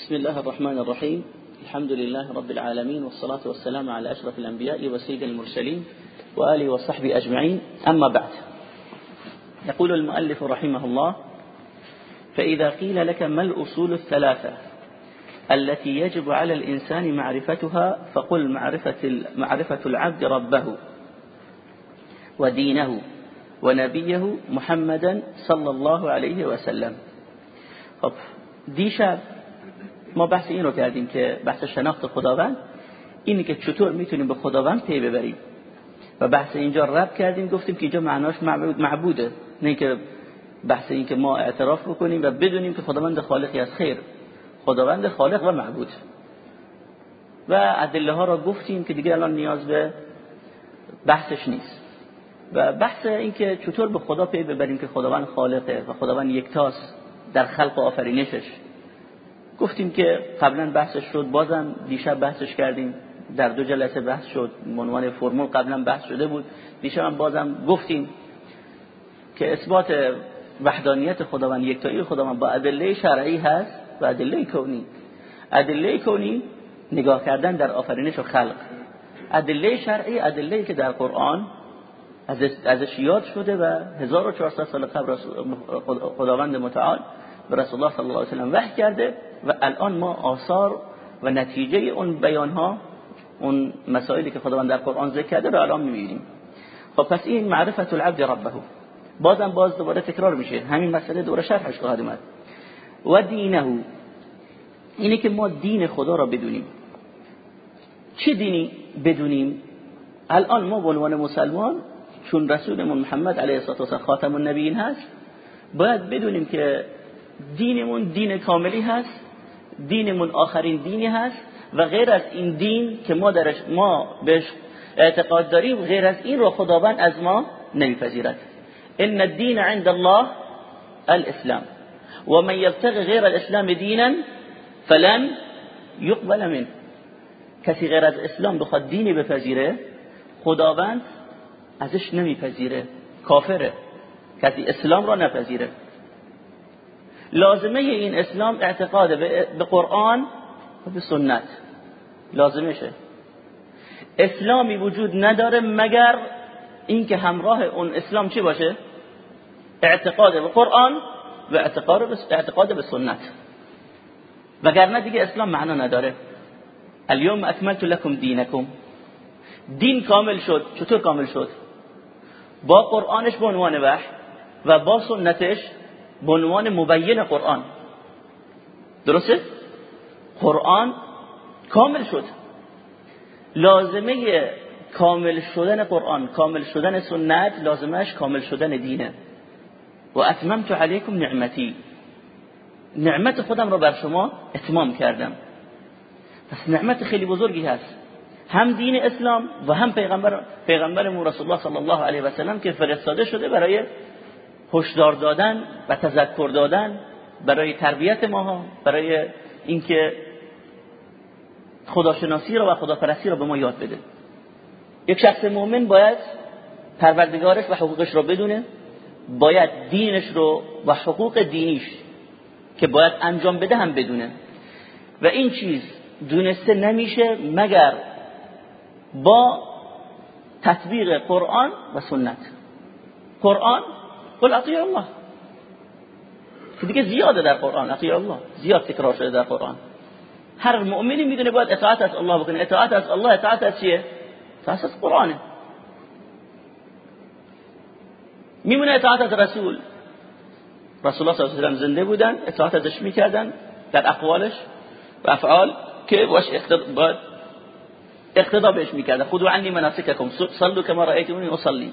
بسم الله الرحمن الرحيم. الحمد لله رب العالمين والصلاة والسلام على أشرف الأنبياء وسيد المرسلين وآله وصحبه أجمعين. أما بعد يقول المؤلف رحمه الله فإذا قيل لك ما الأصول الثلاثة التي يجب على الإنسان معرفتها فقل معرفة, معرفة العبد ربه ودينه ونبيه محمدا صلى الله عليه وسلم. خب دیشب ما بحث این رو کردیم که بحث شناخت خداوند اینی که چطور می‌تونیم به خداوند پی ببریم. و بحث اینجا رب کردیم گفتیم که اینجا معناش معبود معبوده. نه که بحث این که ما اعتراف بکنیم و بدونیم که خداوند خالقی از خیر. خداوند خالق و معبود. و ادله ها را گفتیم که دیگه الان نیاز به بحثش نیست. و بحث این که چطور به خدا پی ببریم که خداوند خالقه و خداوند یکتاست در خلق و آفرینشش. گفتیم که قبلا بحثش شد بازم دیشب بحثش کردیم در دو جلسه بحث شد عنوان فرمول قبلا بحث شده بود دیشب هم بازم گفتیم که اثبات وحدانیت خداوند یکتایی خداوند با ادله شرعی هست و ادله کونی. ادله کونی نگاه کردن در آفرینش و خلق. ادله شرعی ادله که در قرآن ازش یاد شده و 1400 سال قبل خداوند متعال به رسول الله صلی الله علیه و سلم وحی کرده و الان ما آثار و نتیجه اون بیان ها اون مسائلی که خداوند در قرآن ذکر کرده رو الان می‌بینیم. خب پس این معرفت العبد ربه. بازم باز دوباره تکرار میشه. همین مسئله دوباره شرحش خواهد اومد. و دینه. اینه که ما دین خدا را بدونیم. چه دینی بدونیم؟ الان ما به عنوان مسلمان چون رسولمون محمد علیه الصلاه و خاتم النبیین هست باید بدونیم که دینمون دین کاملی هست دینمون آخرین دینی هست و غیر از این دین که ما درش ما بهش اعتقاد داریم غیر از این رو خداوند از ما نمیپذیرد. ان الدین عند الله الاسلام. ومن يبتغي غیر الاسلام دینا فلن يقبل منه. کسی غیر از اسلام بخواد دینی بپذیره خداوند ازش نمیپذیره کافره. کسی اسلام را نپذیره. لازمه این اسلام اعتقاد به قرآن و به سنت. لازمشه اسلامی وجود نداره مگر اینکه همراه اون اسلام چی باشه؟ اعتقاد به قرآن و اعتقاد به اعتقاد به سنت. وگرنه دیگه اسلام معنا نداره. اليوم اکملت لكم دینکم. دین کامل شد. چطور کامل شد؟ با قرآنش به عنوان وحی و با سنتش به عنوان مبین قرآن. درسته؟ قرآن کامل شد. لازمه کامل شدن قرآن کامل شدن سنت لازمش کامل شدن دینه. و اتممت علیکم نعمتی. نعمت خودم را بر شما اتمام کردم. پس نعمت خیلی بزرگی هست. هم دین اسلام و هم پیغمبر پیغمبرمون رسول الله صلی الله علیه و سلم که فرستاده شده برای هشدار دادن و تذکر دادن برای تربیت ماها برای اینکه خداشناسی رو و خداپرستی رو به ما یاد بده. یک شخص مؤمن باید پروردگارش و حقوقش رو بدونه باید دینش رو و حقوق دینیش که باید انجام بده هم بدونه. و این چیز دونسته نمیشه مگر با تطبیق قرآن و سنت. قرآن قل اطیع الله. که دیگه زیاده در قرآن اطیع الله. زیاد تکرار شده در قرآن هر مؤمنی میدونه باید اطاعت از الله بکنه اطاعت از الله اطاعت از چیه اطاعت از قرآنه میمونه اطاعت از رسول رسول الله صلی الله علیه و زنده بودن اطاعت ازش میکردن در اقوالش و افعال که باش اقتدا بهش میکردن خودو عنی مناسککم صلوا کما رأیتمونی اصلی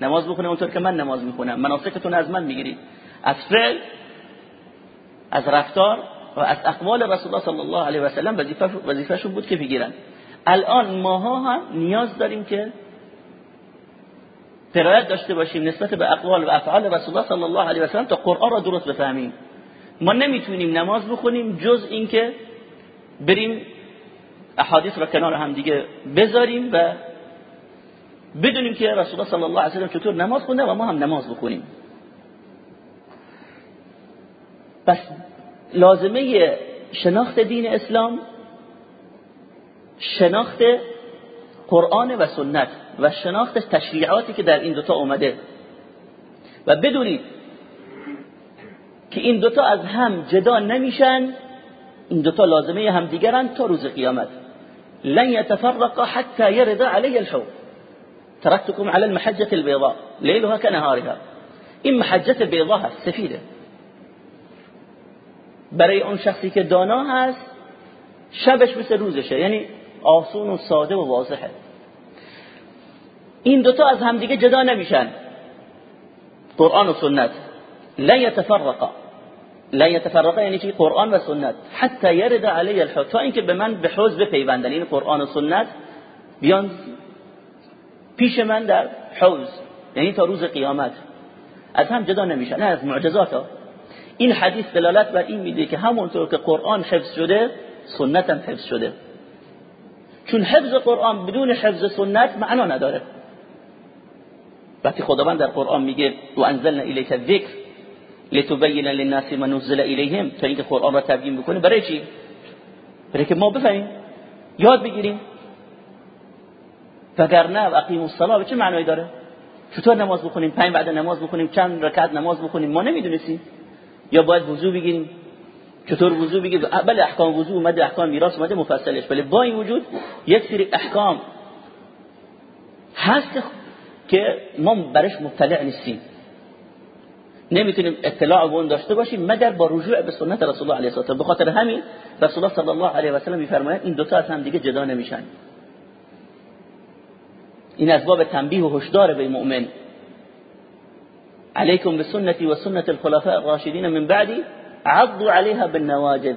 نماز بخونه اونطور که من نماز می‌خونم. مناسکتون از من می‌گیرید. از فعل از رفتار و از اقوال رسول الله صلی الله علیه و سلم وظیفه بود که بگیرن. الان ماها هم نیاز داریم که درایت داشته باشیم نسبت به اقوال و افعال رسول الله صلی الله علیه و سلم تا قرآن را درست بفهمیم. ما نمی‌تونیم نماز بخونیم جز اینکه بریم احادیث را کنار هم دیگه بذاریم و بدونیم که رسول الله صلی الله علیه و سلم چطور نماز خونده و ما هم نماز بخونیم. پس لازمه شناخت دین اسلام شناخت قرآن و سنت و شناخت تشریعاتی که در این دوتا اومده. و بدونید که این دوتا از هم جدا نمیشن این دوتا لازمه هم دیگرن تا روز قیامت. لن يتفرق حتى يرد علي الحوض. تركتكم على المحجة البيضاء ليلها كنهارها. این محجت بیضا هست سفیده برای اون شخصی که دانا هست شبش مثل روزشه. یعنی آسون و ساده و واضحه. این دوتا از همدیگه جدا نمیشن. قرآن و سنت. لا يتفرقا. لا يتفرقا یعنی چی؟ قرآن و سنت. حتی یرد علی الحوض تا اینکه به من به حوض بپیوندن. این قرآن و سنت. بیان پیش من در حوض یعنی تا روز قیامت. از هم جدا نمیشن نه از معجزات ها. این حدیث دلالت بر این میده که همونطور که قرآن حفظ شده سنت هم حفظ شده. چون حفظ قرآن بدون حفظ سنت معنا نداره. وقتی خداوند در قرآن میگه و انزلنا الیک الذکر لتبین للناس ما نزل الیهم. تا اینکه قرآن را تبیین بکنه برای چی؟ برای که ما بفهمیم. یاد بگیریم. وگرنه اقیم الصلاه چه معنایی داره؟ چطور نماز بخونیم؟ پنج بعد نماز بخونیم؟ چند رکعت نماز بخونیم؟ ما نمی‌دونستیم. یا باید وضو بگیریم؟ چطور وضو بگیریم؟ بله احکام وضو اومده احکام میراث اومده مفصلش. ولی با این وجود یک سری احکام هست که ما برش مطلع نیستیم. نمی‌تونیم اطلاع به اون داشته باشیم مگر با رجوع به سنت رسول الله علیه و به خاطر همین رسول الله صلی الله علیه و سلم میفرماید این دوتا از هم دیگه جدا نمیشن. این از باب تنبیه و هشدار به مؤمن. عليكم بسنتي وسنة الخلفاء الراشدين من بعدي عضوا عليها بالنواجذ.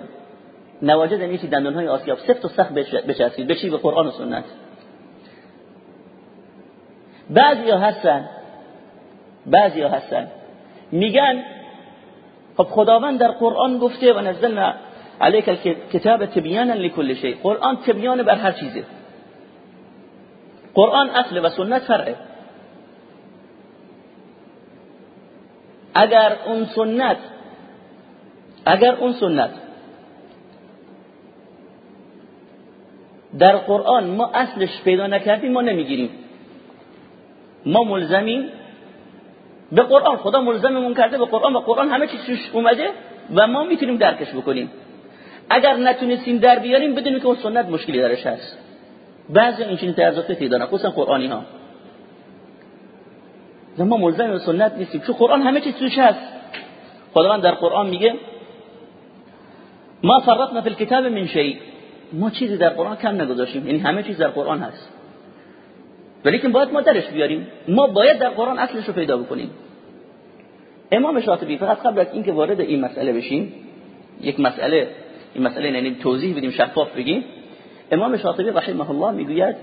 نواجذ یعنی دندان های آسیاب. سفت و سخت بچسبید. بچی به قرآن و سنت. بعضی ها هستن بعضی ها هستن. میگن خب خداوند در قرآن گفته و نزلنا عليك الكتاب تبيانا لكل شيء قرآن تبیان بر هر چیزه. قرآن اصل و سنت فرعه. اگر اون سنت اگر اون سنت در قرآن ما اصلش پیدا نکردیم ما نمی‌گیریم. ما ملزمیم به قرآن. خدا ملزممون کرده به قرآن و قرآن همه چیز توش اومده و ما می‌تونیم درکش بکنیم. اگر نتونستیم در بیاریم بدونیم که اون سنت مشکلی درش هست. بعضی این چنین تعرضاتی دارن خصوصا قرآنی ها ما ملزم سنت نیستیم. چون قرآن همه چیز توش هست. خداوند در قرآن میگه ما فرطنا فی الكتاب من شيء ما چیزی در قرآن کم نگذاشتیم. یعنی همه چیز در قرآن هست. ولیکن باید ما درش بیاریم. ما باید در قرآن اصلش رو پیدا بکنیم. امام شاطبی فقط قبل از اینکه وارد این مسئله بشیم یک مسئله این مسئله یعنی توضیح بدیم شفاف بگیم. امام شاطبی رحمه الله می‌گوید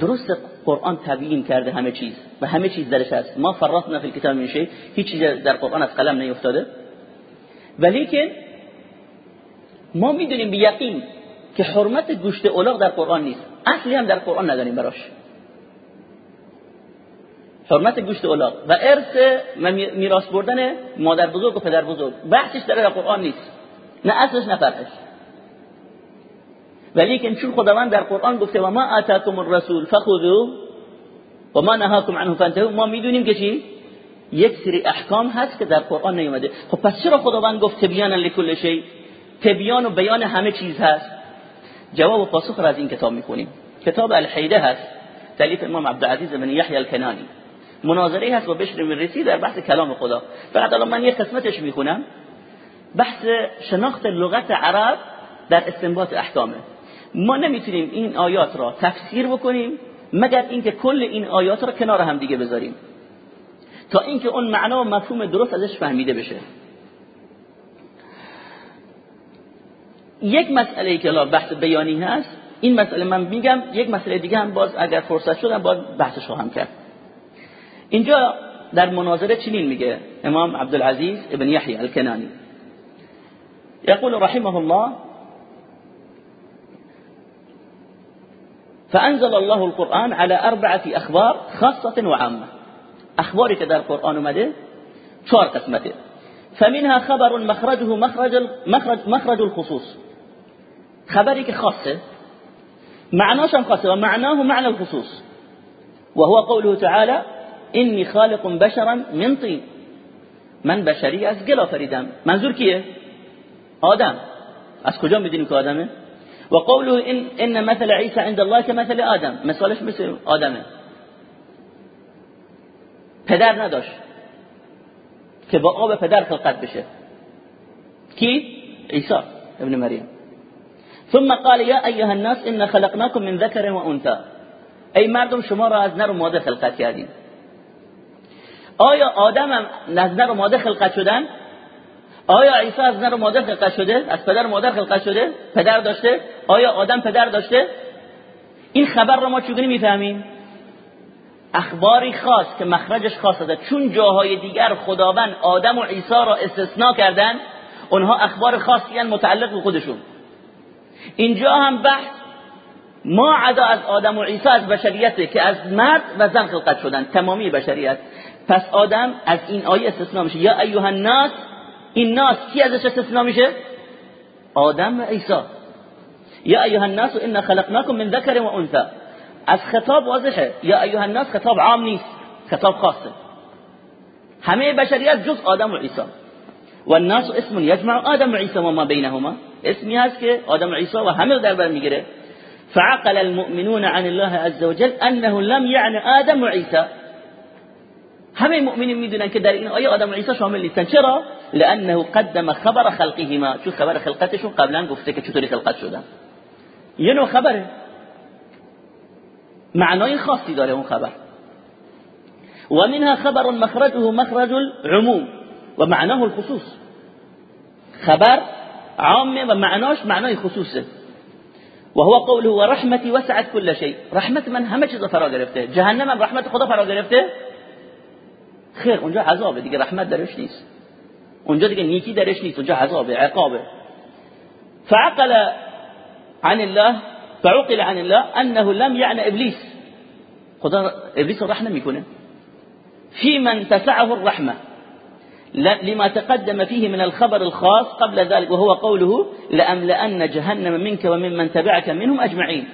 درست قرآن تبیین کرده همه چیز و همه چیز درش هست. ما فرطنا فی الكتاب من شيء هیچ چیز در قرآن از قلم نیفتاده. ولیکن ما می‌دونیم به یقین که حرمت گوشت اولاغ در قرآن نیست. اصلی هم در قرآن نداریم براش. حرمت گوشت اولاغ و ارث میراث بردن مادر بزرگ و پدر بزرگ. بحثش در قرآن نیست. نه اصلش نه فرقش. ولیکن چون خداوند در قرآن گفته و ما آتاکم الرسول فخذوا و ما نهاکم عنه فانتهوا ما می‌دونیم که چی؟ یک سری احکام هست که در قرآن نیومده خب پس چرا خداوند گفت تبیانا لكل شی تبیان و بیان همه چیز هست. جواب و پاسخ را از این کتاب می‌خونیم. کتاب الحیده هست. تالیف امام عبدالعزیز بن یحیی الکنانی. مناظره هست با بشر من در بحث کلام خدا. فقط الان من یک قسمتش می‌خونم. بحث شناخت لغت عرب در استنباط احکامه. ما نمی‌تونیم این آیات را تفسیر بکنیم مگر اینکه کل این آیات را کنار هم دیگه بذاریم. تا اینکه اون معنا و مفهوم درست ازش فهمیده بشه. یک مسئله که بحث بیانی هست این مسئله من میگم یک مسئله دیگه هم باز اگر فرصت شدم باز بحثش خواهم کرد. اینجا در مناظره چنین میگه امام عبدالعزیز ابن یحیی الکنانی. یقول رحمه الله فأنزل الله القرآن على أربعة أخبار خاصة وعامة. أخباري كذا القرآن مده چهار قسمته فمنها خبر مخرجه مخرج مخرج مخرج الخصوص. خبری که خاصه معناش خاصه و معناه معنى الخصوص. وهو قوله تعالى إني خالق بشرا من طين من بشری از گل آفریدم. منظور کیه؟ آدم. از کجا می‌دونیم که آدمه؟ و قوله ان ان مثل عیسی عند الله كمثل آدم. مثالش مثل آدمه. پدر نداشت. که با آب پدر خلقت بشه. کی؟ عیسی ابن مریم. ثم قال یا ایها الناس ان خلقناكم من ذكر و انثى. ای مردم شما را از نر و ماده خلقت کردیم. آیا آدم هم از نر و ماده خلقت شدن؟ آیا عیسی از نر و ماده خلقت شده؟ از پدر مادر خلقت شده؟ پدر داشته؟ آیا آدم پدر داشته؟ این خبر را ما چگونه می‌فهمیم؟ اخباری خاص که مخرجش خاص است چون جاهای دیگر خداوند آدم و عیسی را استثناء کردن اونها اخبار خاصی متعلق به خودشون. اینجا هم بحث ما عدا از آدم و عیسی از بشریت که از مرد و زن خلقت شدن تمامی بشریت. پس آدم از این آیه استثناء میشه. یا ایها الناس این ناس کی ازش استثناء میشه؟ آدم و عیسی. یا ایها الناس ان خلقناكم من ذکر و انثى. از خطاب واضحه. یا ایها الناس خطاب عام نیست. خطاب خاصه. همه بشریت جز آدم و عیسی. و الناس اسم یجمع آدم و عیسی و ما بینهما. اسمی هست که آدم و عیسی و همه در بر می‌گیره. فعقل المؤمنون عن الله عز وجل انه لم يعني آدم و عیسی. همه مؤمنین می‌دونن که در این آیه آدم و عیسی شامل نیستن. چرا؟ لأنه قدم خبر خلقهما. چون خبر خلقتشون قبلا گفته که چطوری خلقت شدن یه نوع خبره معنای خاصی داره اون خبر. و منها خبر مخرجه مخرج العموم و معناه الخصوص. خبر عامه و معناش معنای خصوصه. و هو قوله و رحمتی وسعت كل شيء. رحمت من همه چیز فرا گرفته. جهنم رحمت خدا فرا گرفته؟ خیر اونجا عذابه. دیگه رحمت درش نیست. اونجا دیگه نیکی درش نیست اونجا عذابه عقابه. فعقل عن الله فعقل عن الله انه لم يعني ابلیس. خدا ابلیس رحمه نمیکنه. في من تسعه الرحمة. لما تقدم فيه من الخبر الخاص قبل ذلك وهو قوله لأملأن جهنم منك ومن من تبعك منهم أجمعين.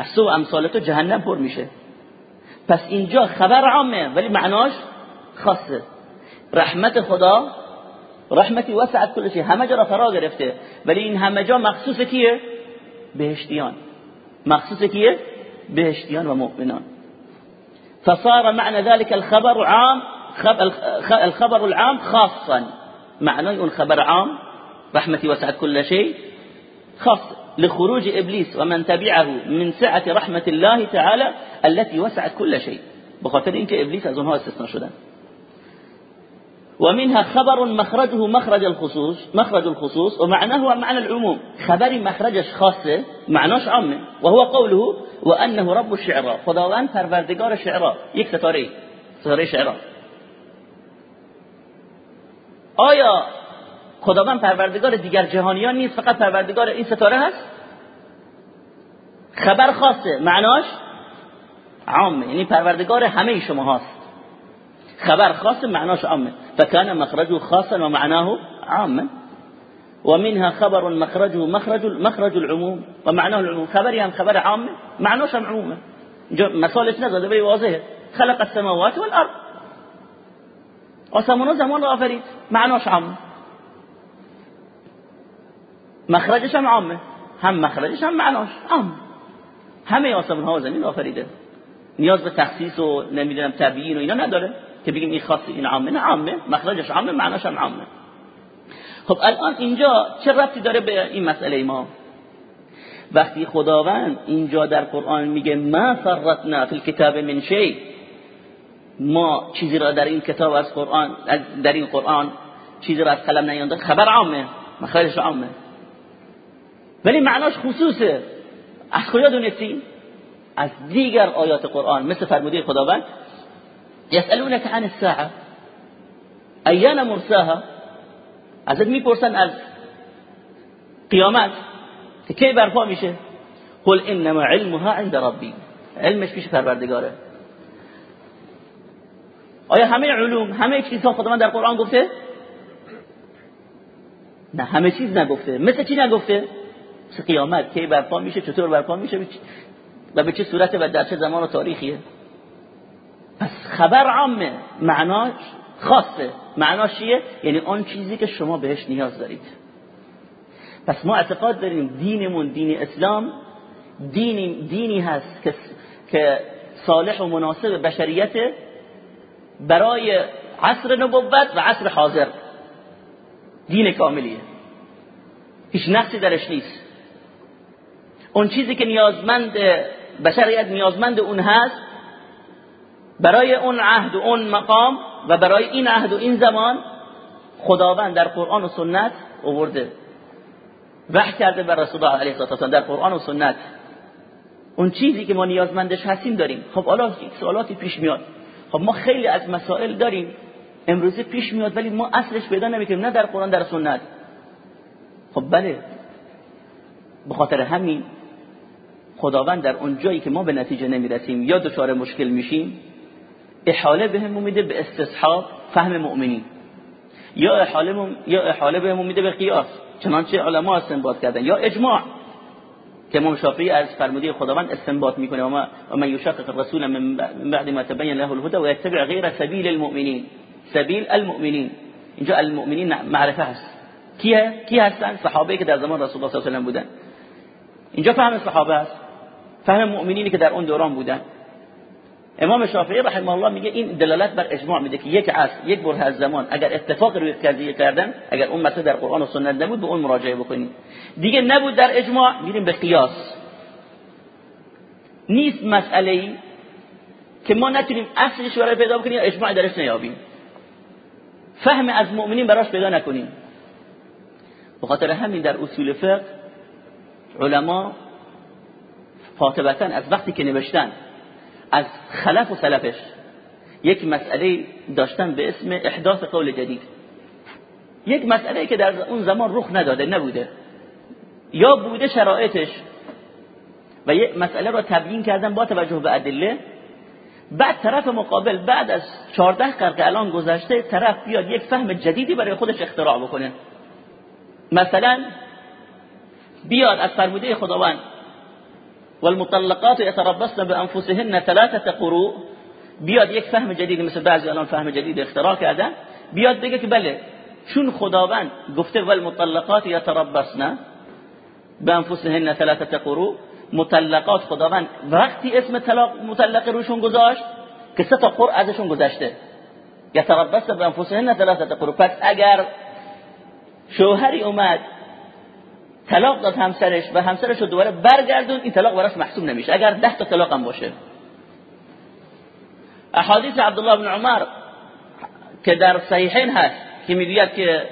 السوء أمثالته جهنم پر میشه. پس اینجا خبر عامه ولی معناش خاصه. رحمت خدا رحمتی وسعت کل شيء همه جا را فرا گرفته. ولی این همه جا مخصوص کیه؟ بهشتیان. مخصوص کیه؟ بهشتیان و مؤمنان. فصار معنى ذلك الخبر عام الخبر العام خاصا. معنى اون خبر عام رحمتي وسعت كل شيء خاص. لخروج إبليس ومن تبعه من سعة رحمة الله تعالى التي وسعت كل شيء بخاطر إنك إبليس از اونها استثناء شدن. ومنها خبر مخرجه مخرج الخصوص مخرج الخصوص ومعناه معنى العموم. خبر مخرجش خاصه معناش عامه. وهو قوله وانه رب الشعراء خداوند پروردگار شعراء یک ستاره. ستاره شعراء آیا خداوند پروردگار دیگر جهانیان نیست فقط پروردگار این ستاره هست؟ خبر خاصه. معناش عامه. یعنی پروردگار همه شما هست. خبر خاص معناش عامه. فكان مخرجه خاصا ومعناه عاما. ومنها خبر مخرجه مخرج مخرج العموم ومعناه العموم. خبر هم خبر عام معناش هم عمومه مثالش نزده به خلق السماوات والأرض. آسمان زمان را معناش عام مخرجش هم عامه هم مخرجش هم معناش عام. همه آسمان ها و زمین آفریده نیاز به تخصیص و نمیدونم تبیین و اینا نداره. که بگیم این خاص این عامه. نه عامه. مخرجش عامه معناش هم عامه. خب الان اینجا چه ربطی داره به این مسئله ما؟ وقتی خداوند اینجا در قرآن میگه ما فرطنا فی الكتاب من شی ما چیزی را در این کتاب از قرآن در این قرآن چیزی را از قلم نیانده خبر عامه مخرجش عامه. ولی معناش خصوصه. از کجا دونستی از دیگر آیات قرآن. مثل فرموده خداوند یسالونک عن الساعه ایان مرساها؟ ازت می‌پرسن از قیامت که کی برپا میشه قل انما علمها عند ربی علمش پیش پروردگاره. آیا همه علوم همه چیزها خداوند در قرآن گفته؟ نه همه چیز نگفته. مثل چی نگفته؟ قیامت. کی برپا میشه؟ چطور برپا میشه؟ و به چه صورت و در چه زمان و تاریخیه؟ پس خبر عامه معناش خاصه. معناش چیه؟ یعنی آن چیزی که شما بهش نیاز دارید. پس ما اعتقاد داریم دینمون دین اسلام دینی, دینی هست که, صالح و مناسب بشریت برای عصر نبوت و عصر حاضر. دین کاملیه. هیچ نقصی درش نیست. اون چیزی که نیازمند بشریت نیازمند اون هست برای اون عهد و اون مقام و برای این عهد و این زمان خداوند در قرآن و سنت آورده. وحی کرده بر رسول الله علیه السلام در قرآن و سنت. اون چیزی که ما نیازمندش هستیم داریم. خب حالا سوالاتی پیش میاد. خب ما خیلی از مسائل داریم. امروزی پیش میاد ولی ما اصلش پیدا نمی‌کنیم. نه در قرآن در سنت. خب بله. به خاطر همین خداوند در اون جایی که ما به نتیجه نمی‌رسیم یا دچار مشکل میشیم احاله بهمون میده به استصحاب فهم مؤمنین یا احاله یا احاله بهمون میده به قیاس. چنانچه علما استنباط کردن. یا اجماع. که امام شافعی از فرموده خداوند استنباط می‌کنه. و ما من یشقق الرسول من بعد ما تبین له الهدى و یتبع غیر سبیل المؤمنین. سبیل المؤمنین. اینجا المؤمنین معرفه هست. کیه؟ کی هستن؟ صحابه که در زمان رسول الله صلی الله علیه و بودن. اینجا فهم صحابه است فهم مؤمنینی که در اون دوران بودن. امام شافعی رحمه الله میگه این دلالت بر اجماع میده که یک عصر یک بره از زمان اگر اتفاق روی قضیه کردن اگر اون مسئله در قرآن و سنت نبود به اون مراجعه بکنیم دیگه نبود در اجماع میریم به قیاس. نیست مسئله ای که ما نتونیم اصلش رو پیدا بکنیم یا اجماع درش نیابیم. فهم از مؤمنین براش پیدا نکنیم. به خاطر همین در اصول فقه علما فاطبتا از وقتی که نوشتن از خلف و سلفش یک مسئله داشتن به اسم احداث قول جدید. یک مسئله که در اون زمان رخ نداده نبوده. یا بوده شرایطش و یک مسئله را تبیین کردن با توجه به ادله بعد طرف مقابل بعد از 14 قرن الان گذشته طرف بیاد یک فهم جدیدی برای خودش اختراع بکنه. مثلا بیاد از فرموده خداوند والمطلقات يتربصن بانفسهن ثلاثه قروء. بیاد یک فهم جدید مثل بعضی الان فهم جدید اختراع کردن بیاد بگه که بله چون خداوند گفته والمطلقات يتربصن بانفسهن ثلاثه قروء مطلقات خداوند وقتی اسم طلاق مطلق روشون گذاشت که سه تا قرء ازشون گذشته. یتربصن بانفسهن ثلاثه قروء. پس اگر شوهری اومد طلاق داد همسرش و همسرش رو دوباره برگردون این طلاق براش محسوب نمیشه. اگر ده تا طلاق هم باشه. احادیث عبدالله بن عمر که در صحیحین هست که می‌گوید که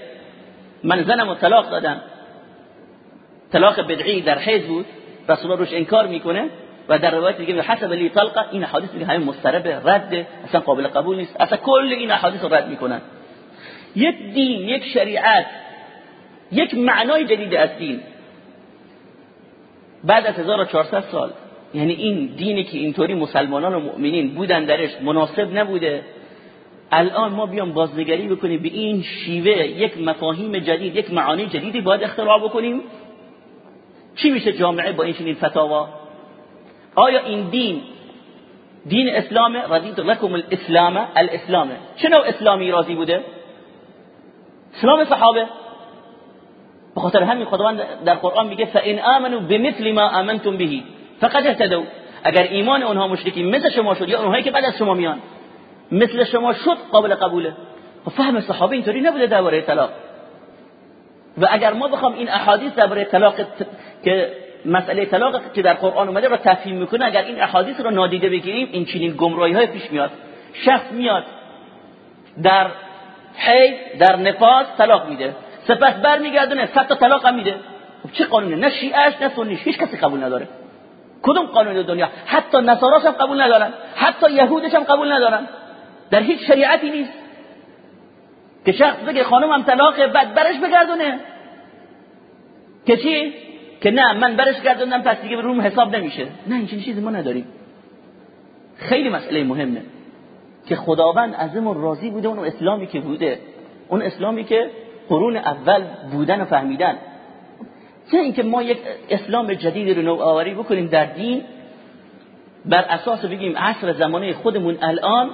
من زنم و طلاق دادم. طلاق بدعی در حیض بود. رسول روش انکار می‌کنه و در روایت دیگه حسب لی طلقه این احادیث میگه همین مسترب رد اصلا قابل قبول نیست. اصلا کل این احادیث رد می‌کنن. یک دین یک شریعت یک معنای جدید از دین. بعد از 1400 سال یعنی این دینی که اینطوری مسلمانان و مؤمنین بودن درش مناسب نبوده الان ما بیام بازنگری بکنیم به این شیوه یک مفاهیم جدید یک معانی جدیدی باید اختراع بکنیم. چی میشه جامعه با این چنین فتاوا؟ آیا این دین دین اسلام رضیت لكم الاسلام الاسلام. چه نوع اسلامی راضی بوده؟ اسلام صحابه. به خاطر همین خداوند در قرآن میگه فان امنوا بمثل ما امنتم به فقد اهتدوا. اگر ایمان اونها مشرکین مثل شما شد یا اونهایی که بعد از شما میان مثل شما شد قابل قبوله. و خب فهم صحابه اینطوری نبوده درباره طلاق. و اگر ما بخوام این احادیث درباره طلاق که مسئله طلاق که در قرآن اومده را تفهیم می‌کنه اگر این احادیث رو نادیده بگیریم این چنین گمراهی های پیش میاد. شخص میاد در حید در نفاس طلاق میده. سپس برمیگردونه صد تا طلاق هم میده. خب چه قانونه؟ نه شیعهش نه سنیش. هیچ کسی قبول نداره. کدوم قانون دنیا؟ حتی نصاراش هم قبول ندارن. حتی یهودش هم قبول ندارن. در هیچ شریعتی نیست. که شخص بگه خانم هم طلاق بعد برش بگردونه. که چی؟ که نه من برش گردوندم پس دیگه روم حساب نمیشه. نه این چیزی ما نداریم. خیلی مسئله مهمه. که خداوند از راضی بوده اون اسلامی که بوده. اون اسلامی که قرون اول بودن و فهمیدن. نه اینکه ما یک اسلام جدید رو نوآوری بکنیم در دین بر اساس بگیم عصر زمانه خودمون الان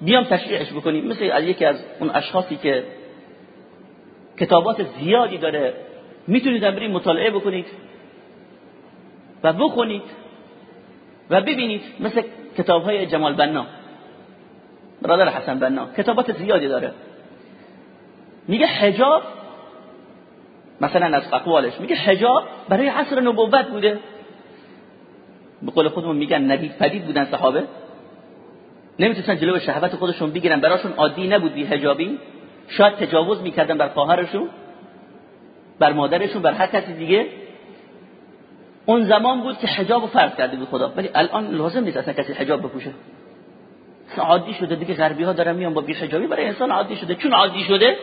بیام تشریعش بکنیم. مثل یکی از اون اشخاصی که کتابات زیادی داره. می‌تونید بریم مطالعه بکنید و بخونید و ببینید. مثل کتاب های جمال بنا برادر حسن بنا کتابات زیادی داره. میگه حجاب مثلا از اقوالش میگه حجاب برای عصر نبوت بوده. به قول خودمون میگن نبی پدید بودن صحابه. نمی‌تونستن جلو شهوت خودشون بگیرن براشون عادی نبود بی حجابی. شاید تجاوز می‌کردن بر خواهرشون بر مادرشون بر هر کسی دیگه. اون زمان بود که حجاب رو فرض کرده بود خدا. ولی الان لازم نیست اصلا کسی حجاب بپوشه. عادی شده دیگه غربی ها دارن میان با بی حجابی برای انسان عادی شده. چون عادی شده؟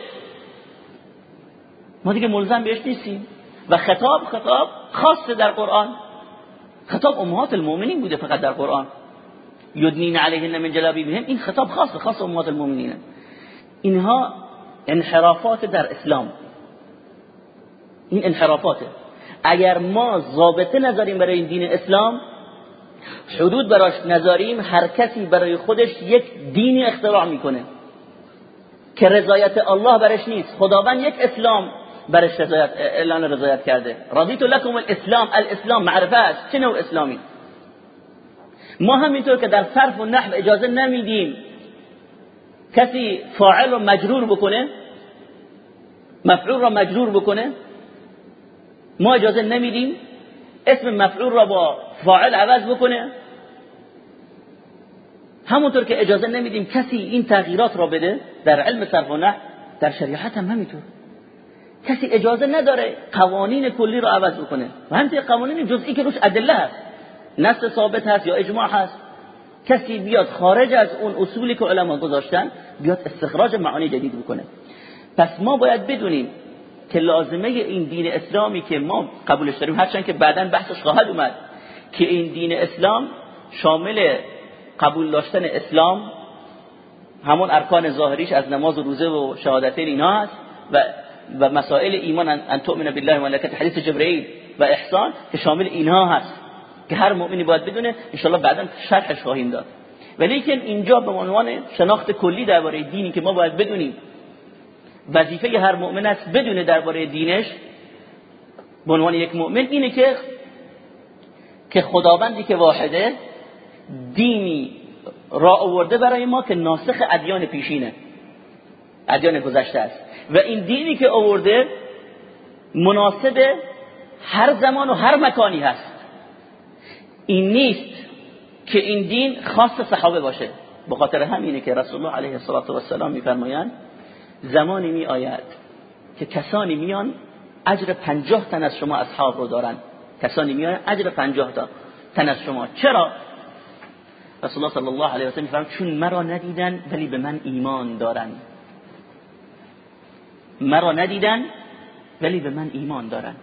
ما دیگه ملزم بهش نیستیم. و خطاب خطاب خاص در قرآن. خطاب امهات المؤمنین بوده فقط در قرآن. یدنین علیهن من جلابیبهن. این خطاب خاص خاص امهات المؤمنین اینها انحرافات در اسلام. این انحرافاته. اگر ما ضابطه نذاریم برای این دین اسلام حدود براش نذاریم هر کسی برای خودش یک دینی اختراع می‌کنه. که رضایت الله برش نیست. خداوند یک اسلام. برش رضایت اعلان رضایت کرده. رضیت لكم الاسلام الاسلام معرفه است. چه نوع اسلامی؟ ما همینطور که در صرف و نحو اجازه نمیدیم کسی فاعل رو مجرور بکنه مفعول را مجرور بکنه ما اجازه نمیدیم اسم مفعول را با فاعل عوض بکنه. همونطور که اجازه نمیدیم کسی این تغییرات را بده در علم صرف و نحو در شریعت هم همینطور. کسی اجازه نداره قوانین کلی رو عوض بکنه. و همینطور قوانین جزئی که روش ادله هست. نص ثابت هست یا اجماع هست. کسی بیاد خارج از اون اصولی که علما گذاشتن بیاد استخراج معانی جدید بکنه. پس ما باید بدونیم که لازمه این دین اسلامی که ما قبولش داریم هرچند که بعدا بحثش خواهد اومد که این دین اسلام شامل قبول داشتن اسلام همون ارکان ظاهریش از نماز و روزه و شهادتین اینا هست و و مسائل ایمان ان تؤمن بالله و ملائکته حدیث جبرئیل و احسان که شامل اینها هست که هر مؤمنی باید بدونه ان بعدا شرحش خواهیم داد. ولی اینجا به عنوان شناخت کلی درباره دینی که ما باید بدونیم وظیفه هر مؤمن است بدونه درباره دینش. به عنوان یک مؤمن اینه که که خداوندی که واحده دینی را آورده برای ما که ناسخ ادیان پیشینه ادیان گذشته است. و این دینی که آورده مناسب هر زمان و هر مکانی هست. این نیست که این دین خاص صحابه باشه. به خاطر همینه که رسول الله علیه السلام میفرمایند زمانی می آید که کسانی میان اجر پنجاه تن از شما اصحاب رو دارن. کسانی میان اجر پنجاه تن از شما. چرا؟ رسول الله صلی الله علیه و سلم چون مرا ندیدن ولی به من ایمان دارن. مرا ندیدن ولی به من ایمان دارن.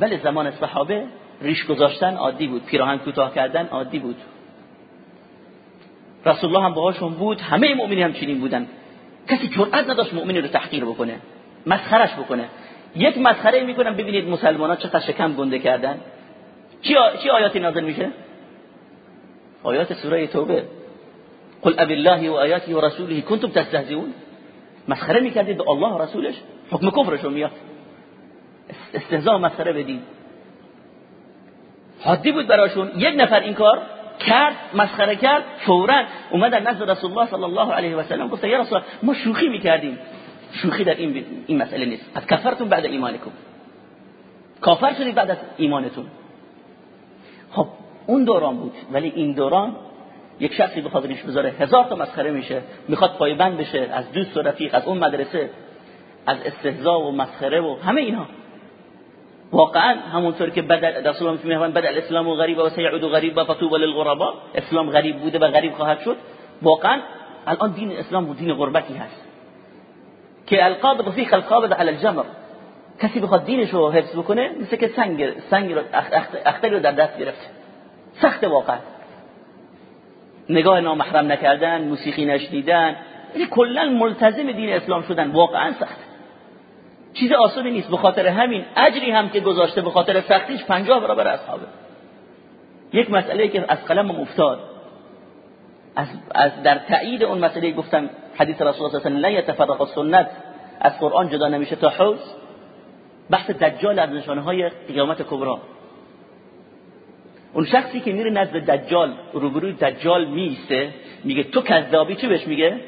ولی زمان صحابه ریش گذاشتن عادی بود پیراهن کوتاه کردن عادی بود. رسول الله هم باهاشون بود همه مؤمنین هم چنین بودن. کسی جرأت نداشت مؤمنی رو تحقیر بکنه مسخرش بکنه. یک مسخره می‌کنن ببینید مسلمانان چقدر شکم گنده کردن. چی, چی آیاتی نازل میشه؟ آیات سوره توبه. قل اب الله و آیاته و رسوله کنتم تستهزئون؟ مسخره می‌کردید به الله رسولش؟ حکم کفرشون میاد. استهزاء مسخره بدید حادی بود براشون. یک نفر این کار کرد مسخره کرد فورا اومدن نزد رسول الله صلی الله علیه و سلم گفت یا رسول ما شوخی می‌کردیم. شوخی در این این مسئله نیست. از کفرتون بعد ایمانکم. کافر شدید بعد از ایمانتون. خب اون دوران بود. ولی این دوران یک شخصی بخواد ریش بذاره هزار تا مسخره میشه می‌خواد پایبند بشه از دوست و رفیق از اون مدرسه از استهزاء و مسخره و همه اینا. واقعا همونطور که بدل رسول الله میفرمایند بدل الاسلام غریب و سيعود غریب فطوبى للغرباء اسلام غریب بوده و غریب خواهد شد. واقعا الان دین اسلام و دین غربتی هست. که القابض فی القابض على الجمر. کسی بخواد دینش رو حفظ بکنه مثل که سنگ سنگ رو اختری رو در دست گرفته سخت واقعا. نگاه نامحرم نکردن موسیقی نشنیدن یعنی کلا ملتزم دین اسلام شدن. واقعا سخت. چیز آسونی نیست. به خاطر همین اجری هم که گذاشته به خاطر سختیش 50 برابر اصحابه یک مسئله که از قلم افتاد. از, از در تایید اون مسئله گفتم حدیث رسول الله صلی الله علیه و یتفرق السنت. از قرآن جدا نمیشه تا حوز بحث دجال از نشانه های قیامت کبرا. اون شخصی که میره نزد دجال روبروی دجال میسته میگه تو کذابی چی بهش میگه؟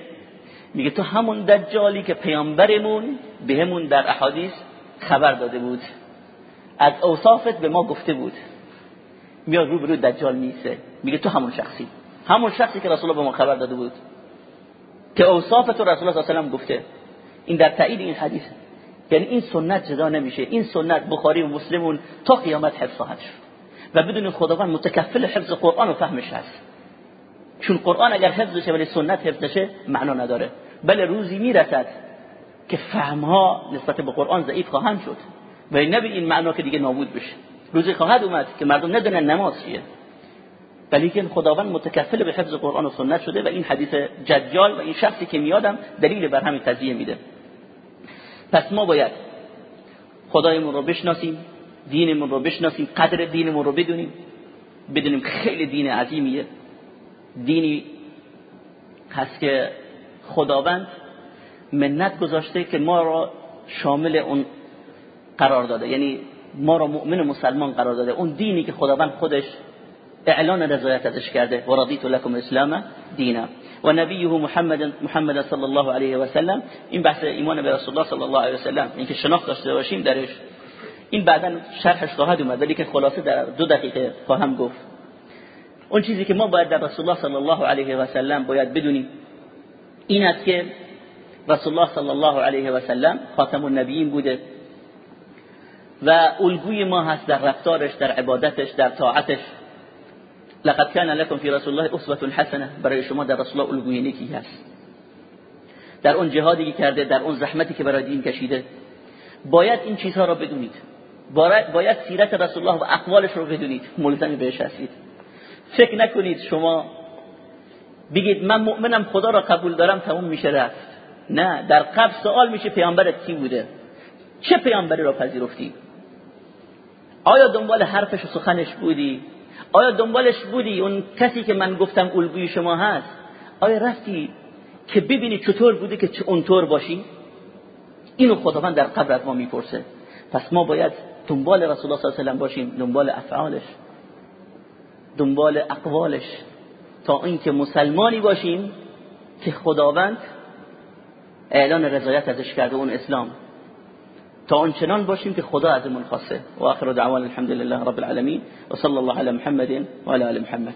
میگه تو همون دجالی که پیامبرمون بهمون در احادیث خبر داده بود. از اوصافت به ما گفته بود. میاد روبروی دجال میسه میگه تو همون شخصی. همون شخصی که رسول الله به ما خبر داده بود. که اوصاف تو رسول الله صلی الله علیه و گفته. این در تایید این حدیث. یعنی این سنت جدا نمیشه. این سنت بخاری و مسلمون تا قیامت حفظ خواهد شد. و بدون خداوند متکفل حفظ قرآن و فهمش هست. چون قرآن اگر حفظ شه ولی سنت حفظ شه معنا نداره. بله روزی می‌رسد که فهمها نسبت به قرآن ضعیف خواهند شد. و نبی این معنا که دیگه نابود بشه. روزی خواهد اومد که مردم ندونن نماز چیه. ولیکن خداوند متکفل به حفظ قرآن و سنت شده و این حدیث ججال و این شخصی که میادم دلیل بر همین قضیه میده. پس ما باید خدایمون رو بشناسیم. دینمون رو بشناسیم قدر دینمون رو بدونیم. بدونیم خیلی دین عظیمیه. دینی هست که خداوند منت گذاشته که ما را شامل اون قرار داده. یعنی ما را مؤمن مسلمان قرار داده. اون دینی که خداوند خودش اعلان رضایت ازش کرده. و رضیت لكم اسلام دینا و نبیه محمد محمد صلی الله علیه و سلم. این بحث ایمان به رسول الله صلی الله علیه و سلم. اینکه شناخت داشته باشیم درش این بعدا شرحش خواهد اومد ولی که خلاصه در دو دقیقه خواهم گفت. اون چیزی که ما باید در رسول الله صلی الله علیه و سلم باید بدونیم این است که رسول الله صلی الله علیه و سلم خاتم النبیین بوده و الگوی ما هست در رفتارش در عبادتش در طاعتش. لقد كان لكم في رسول الله اسوه حسنه برای شما در رسول الله الگوی نیکی هست. در اون جهادی که کرده در اون زحمتی که برای دین کشیده. باید این چیزها را بدونید. باید سیرت رسول الله و اقوالش رو بدونید. ملزم بهش هستید فکر نکنید شما بگید من مؤمنم خدا را قبول دارم تموم میشه رفت. نه در قبل سوال میشه پیامبرت کی بوده. چه پیامبری را پذیرفتی؟ آیا دنبال حرفش و سخنش بودی؟ آیا دنبالش بودی اون کسی که من گفتم الگوی شما هست؟ آیا رفتی که ببینی چطور بوده که اونطور باشی؟ اینو خداوند در قبر از ما می‌پرسه. پس ما باید دنبال رسول الله صلی الله علیه و باشیم دنبال افعالش دنبال اقوالش. تا اینکه مسلمانی باشیم که خداوند اعلان رضایت ازش کرده اون اسلام. تا آنچنان باشیم که خدا ازمون خواسته. و آخر دعوان الحمد لله رب العالمین. و صلی الله علی محمد و علی محمد.